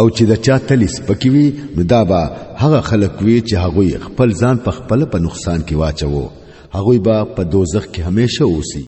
او چې د چا تلیس پکوي نو دا به هغه خلک وي چې هغوی خپل ځان په خپل په نقصان کې واچوو هغوی به په دوزخ کې همیشه اوسي